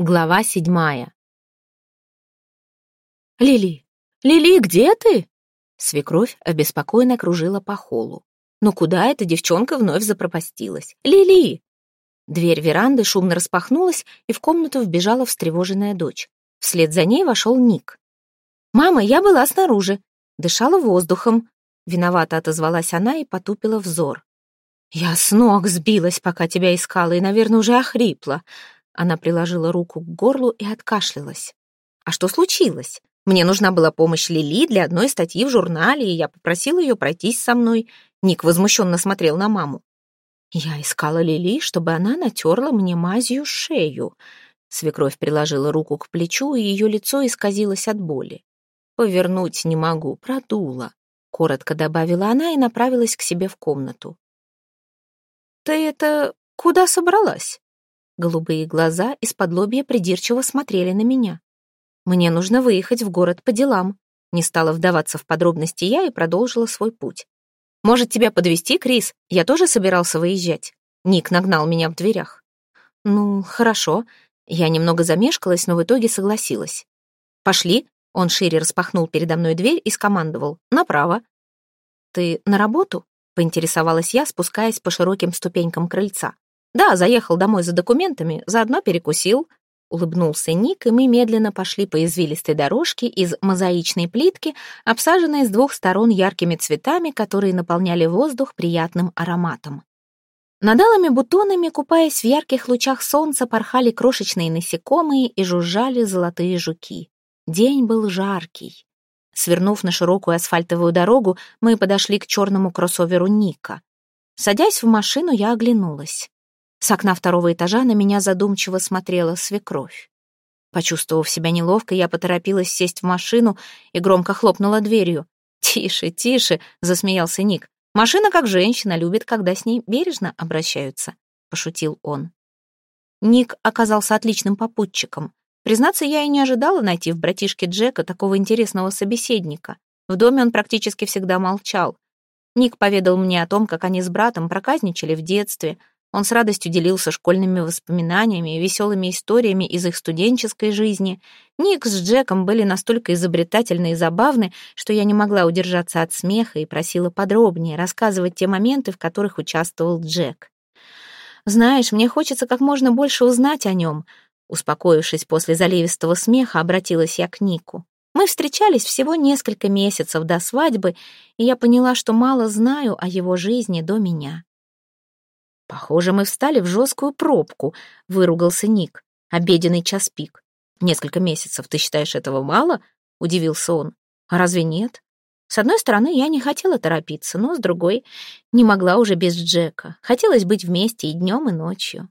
Глава седьмая. «Лили! Лили, где ты?» Свекровь обеспокоенно кружила по холлу. «Ну куда эта девчонка вновь запропастилась? Лили!» Дверь веранды шумно распахнулась, и в комнату вбежала встревоженная дочь. Вслед за ней вошел Ник. «Мама, я была снаружи. Дышала воздухом». Виновато отозвалась она и потупила взор. «Я с ног сбилась, пока тебя искала, и, наверное, уже охрипла. Она приложила руку к горлу и откашлялась. «А что случилось? Мне нужна была помощь Лили для одной статьи в журнале, и я попросила ее пройтись со мной». Ник возмущенно смотрел на маму. «Я искала Лили, чтобы она натерла мне мазью шею». Свекровь приложила руку к плечу, и ее лицо исказилось от боли. «Повернуть не могу, продула», — коротко добавила она и направилась к себе в комнату. «Ты это куда собралась?» Голубые глаза из-под лобья придирчиво смотрели на меня. «Мне нужно выехать в город по делам». Не стала вдаваться в подробности я и продолжила свой путь. «Может, тебя подвести, Крис? Я тоже собирался выезжать». Ник нагнал меня в дверях. «Ну, хорошо». Я немного замешкалась, но в итоге согласилась. «Пошли». Он шире распахнул передо мной дверь и скомандовал. «Направо». «Ты на работу?» — поинтересовалась я, спускаясь по широким ступенькам крыльца. «Да, заехал домой за документами, заодно перекусил». Улыбнулся Ник, и мы медленно пошли по извилистой дорожке из мозаичной плитки, обсаженной с двух сторон яркими цветами, которые наполняли воздух приятным ароматом. Над алыми бутонами, купаясь в ярких лучах солнца, порхали крошечные насекомые и жужжали золотые жуки. День был жаркий. Свернув на широкую асфальтовую дорогу, мы подошли к черному кроссоверу Ника. Садясь в машину, я оглянулась. С окна второго этажа на меня задумчиво смотрела свекровь. Почувствовав себя неловко, я поторопилась сесть в машину и громко хлопнула дверью. «Тише, тише!» — засмеялся Ник. «Машина, как женщина, любит, когда с ней бережно обращаются», — пошутил он. Ник оказался отличным попутчиком. Признаться, я и не ожидала найти в братишке Джека такого интересного собеседника. В доме он практически всегда молчал. Ник поведал мне о том, как они с братом проказничали в детстве, он с радостью делился школьными воспоминаниями и веселыми историями из их студенческой жизни. Ник с Джеком были настолько изобретательны и забавны, что я не могла удержаться от смеха и просила подробнее рассказывать те моменты, в которых участвовал Джек. «Знаешь, мне хочется как можно больше узнать о нем», Успокоившись после заливистого смеха, обратилась я к Нику. Мы встречались всего несколько месяцев до свадьбы, и я поняла, что мало знаю о его жизни до меня. «Похоже, мы встали в жесткую пробку», — выругался Ник. «Обеденный час пик. Несколько месяцев, ты считаешь этого мало?» — удивился он. «А разве нет?» С одной стороны, я не хотела торопиться, но с другой, не могла уже без Джека. Хотелось быть вместе и днем, и ночью.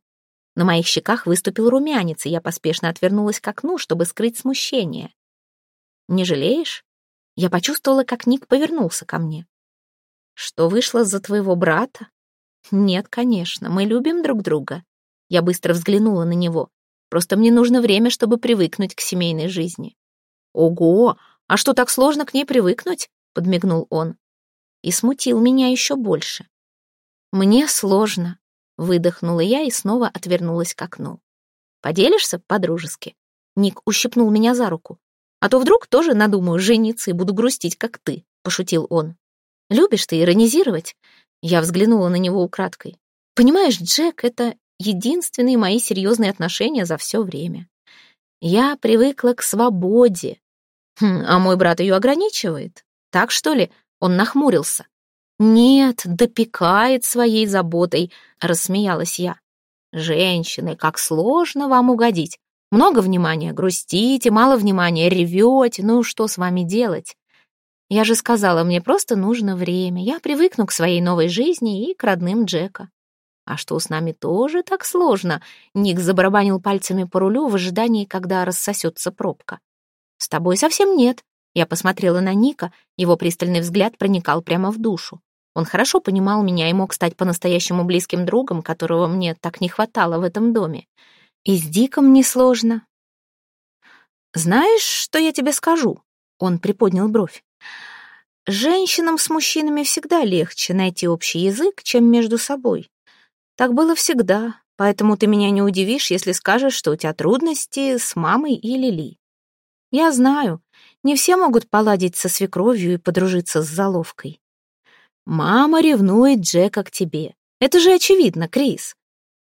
На моих щеках выступил румянец, и я поспешно отвернулась к окну, чтобы скрыть смущение. «Не жалеешь?» Я почувствовала, как Ник повернулся ко мне. «Что вышло за твоего брата?» «Нет, конечно, мы любим друг друга». Я быстро взглянула на него. «Просто мне нужно время, чтобы привыкнуть к семейной жизни». «Ого! А что, так сложно к ней привыкнуть?» — подмигнул он. И смутил меня еще больше. «Мне сложно», — выдохнула я и снова отвернулась к окну. «Поделишься по-дружески?» Ник ущипнул меня за руку. «А то вдруг тоже надумаю жениться и буду грустить, как ты», — пошутил он. «Любишь ты иронизировать? Я взглянула на него украдкой. «Понимаешь, Джек, это единственные мои серьезные отношения за все время. Я привыкла к свободе. Хм, а мой брат ее ограничивает. Так что ли?» Он нахмурился. «Нет, допекает своей заботой», — рассмеялась я. «Женщины, как сложно вам угодить. Много внимания грустите, мало внимания ревете. Ну, что с вами делать? Я же сказала, мне просто нужно время. Я привыкну к своей новой жизни и к родным Джека. А что с нами тоже так сложно? Ник забарабанил пальцами по рулю в ожидании, когда рассосется пробка. С тобой совсем нет. Я посмотрела на Ника, его пристальный взгляд проникал прямо в душу. Он хорошо понимал меня и мог стать по-настоящему близким другом, которого мне так не хватало в этом доме. И с Диком несложно. «Знаешь, что я тебе скажу?» Он приподнял бровь. Женщинам с мужчинами всегда легче найти общий язык, чем между собой. Так было всегда, поэтому ты меня не удивишь, если скажешь, что у тебя трудности с мамой и Лили. Я знаю, не все могут поладить со свекровью и подружиться с заловкой. Мама ревнует Джека к тебе. Это же очевидно, Крис.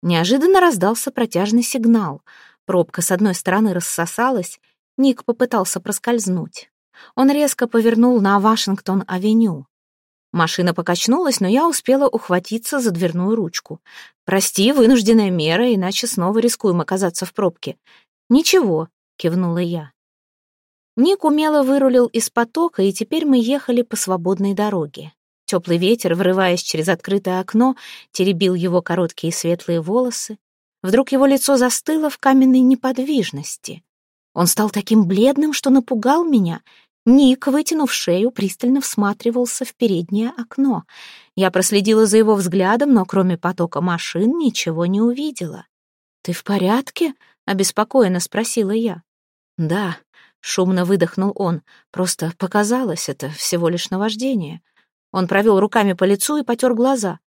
Неожиданно раздался протяжный сигнал. Пробка с одной стороны рассосалась, Ник попытался проскользнуть. Он резко повернул на Вашингтон-авеню. Машина покачнулась, но я успела ухватиться за дверную ручку. «Прости, вынужденная мера, иначе снова рискуем оказаться в пробке». «Ничего», — кивнула я. Ник умело вырулил из потока, и теперь мы ехали по свободной дороге. Теплый ветер, врываясь через открытое окно, теребил его короткие светлые волосы. Вдруг его лицо застыло в каменной неподвижности. Он стал таким бледным, что напугал меня. Ник, вытянув шею, пристально всматривался в переднее окно. Я проследила за его взглядом, но кроме потока машин ничего не увидела. «Ты в порядке?» — обеспокоенно спросила я. «Да», — шумно выдохнул он, — «просто показалось, это всего лишь наваждение». Он провел руками по лицу и потер глаза.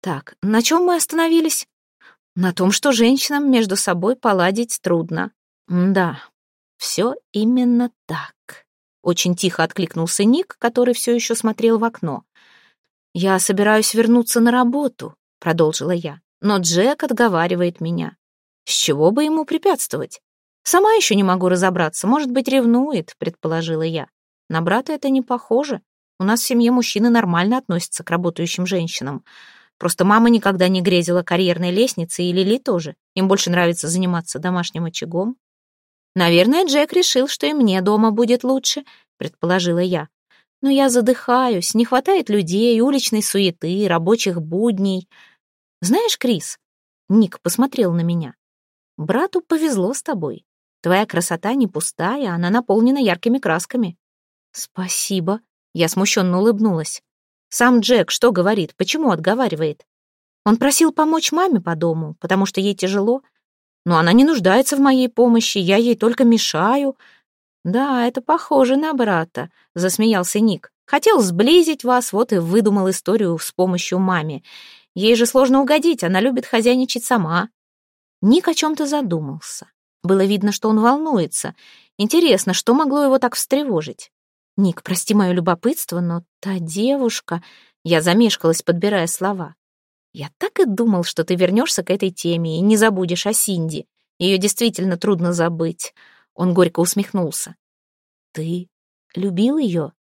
«Так, на чем мы остановились?» «На том, что женщинам между собой поладить трудно». «Да, все именно так». Очень тихо откликнулся Ник, который все еще смотрел в окно. «Я собираюсь вернуться на работу», — продолжила я. «Но Джек отговаривает меня. С чего бы ему препятствовать? Сама еще не могу разобраться. Может быть, ревнует», — предположила я. «На брата это не похоже. У нас в семье мужчины нормально относятся к работающим женщинам. Просто мама никогда не грезила карьерной лестницей, и Лили тоже. Им больше нравится заниматься домашним очагом. Наверное, Джек решил, что и мне дома будет лучше, предположила я. Но я задыхаюсь, не хватает людей, уличной суеты, рабочих будней. Знаешь, Крис, Ник посмотрел на меня. Брату повезло с тобой. Твоя красота не пустая, она наполнена яркими красками. Спасибо, я смущенно улыбнулась. Сам Джек что говорит, почему отговаривает? Он просил помочь маме по дому, потому что ей тяжело. Но она не нуждается в моей помощи, я ей только мешаю. Да, это похоже на брата, засмеялся Ник. Хотел сблизить вас, вот и выдумал историю с помощью маме. Ей же сложно угодить, она любит хозяйничать сама. Ник о чем-то задумался. Было видно, что он волнуется. Интересно, что могло его так встревожить? «Ник, прости мое любопытство, но та девушка...» Я замешкалась, подбирая слова. «Я так и думал, что ты вернешься к этой теме и не забудешь о Синди. Ее действительно трудно забыть». Он горько усмехнулся. «Ты любил ее?»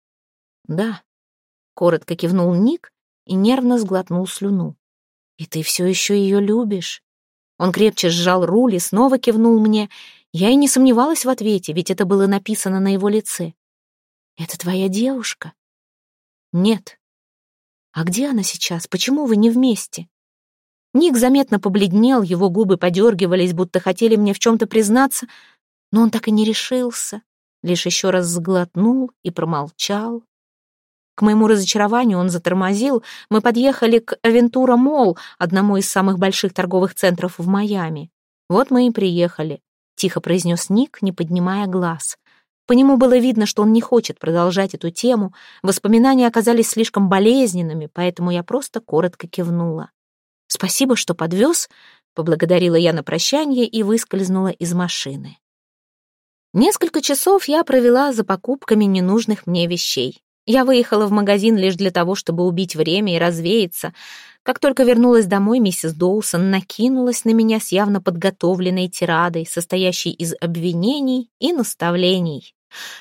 «Да», — коротко кивнул Ник и нервно сглотнул слюну. «И ты все еще ее любишь?» Он крепче сжал руль и снова кивнул мне. Я и не сомневалась в ответе, ведь это было написано на его лице. «Это твоя девушка?» «Нет». «А где она сейчас? Почему вы не вместе?» Ник заметно побледнел, его губы подергивались, будто хотели мне в чем-то признаться, но он так и не решился, лишь еще раз сглотнул и промолчал. К моему разочарованию он затормозил. Мы подъехали к Aventura Mall, одному из самых больших торговых центров в Майами. «Вот мы и приехали», — тихо произнес Ник, не поднимая глаз. По нему было видно, что он не хочет продолжать эту тему. Воспоминания оказались слишком болезненными, поэтому я просто коротко кивнула. «Спасибо, что подвез», — поблагодарила я на прощание и выскользнула из машины. Несколько часов я провела за покупками ненужных мне вещей. Я выехала в магазин лишь для того, чтобы убить время и развеяться. Как только вернулась домой, миссис Доусон накинулась на меня с явно подготовленной тирадой, состоящей из обвинений и наставлений.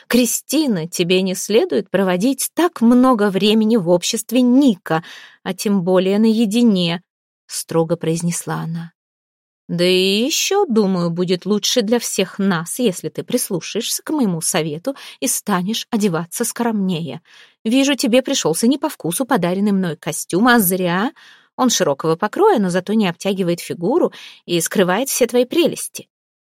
«Кристина, тебе не следует проводить так много времени в обществе Ника, а тем более наедине», — строго произнесла она. «Да и еще, думаю, будет лучше для всех нас, если ты прислушаешься к моему совету и станешь одеваться скромнее. Вижу, тебе пришелся не по вкусу подаренный мной костюм, а зря. Он широкого покроя, но зато не обтягивает фигуру и скрывает все твои прелести».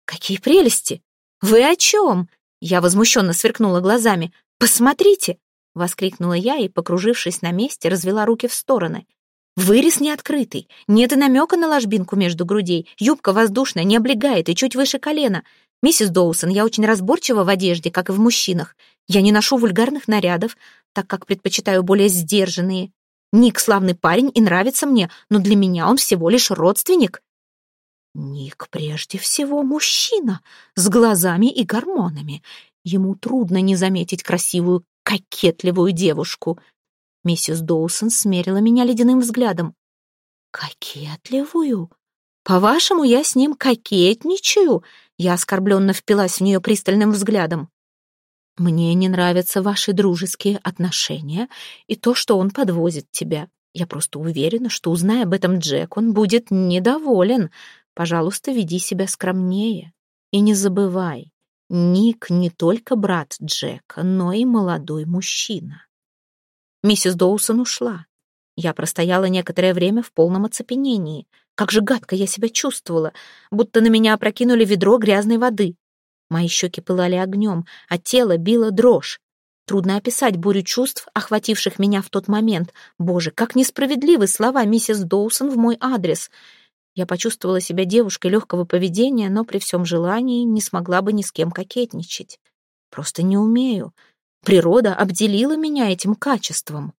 «Какие прелести? Вы о чем?» Я возмущенно сверкнула глазами. «Посмотрите!» — воскликнула я и, покружившись на месте, развела руки в стороны. Вырез не открытый, нет и намека на ложбинку между грудей, юбка воздушная, не облегает и чуть выше колена. Миссис Доусон, я очень разборчива в одежде, как и в мужчинах. Я не ношу вульгарных нарядов, так как предпочитаю более сдержанные. Ник славный парень и нравится мне, но для меня он всего лишь родственник. Ник прежде всего мужчина, с глазами и гормонами. Ему трудно не заметить красивую, кокетливую девушку. Миссис Доусон смерила меня ледяным взглядом. «Кокетливую? По-вашему, я с ним кокетничаю?» Я оскорбленно впилась в нее пристальным взглядом. «Мне не нравятся ваши дружеские отношения и то, что он подвозит тебя. Я просто уверена, что, узная об этом Джек, он будет недоволен. Пожалуйста, веди себя скромнее. И не забывай, Ник не только брат Джека, но и молодой мужчина». Миссис Доусон ушла. Я простояла некоторое время в полном оцепенении. Как же гадко я себя чувствовала, будто на меня опрокинули ведро грязной воды. Мои щеки пылали огнем, а тело било дрожь. Трудно описать бурю чувств, охвативших меня в тот момент. Боже, как несправедливы слова миссис Доусон в мой адрес. Я почувствовала себя девушкой легкого поведения, но при всем желании не смогла бы ни с кем кокетничать. Просто не умею. Природа обделила меня этим качеством.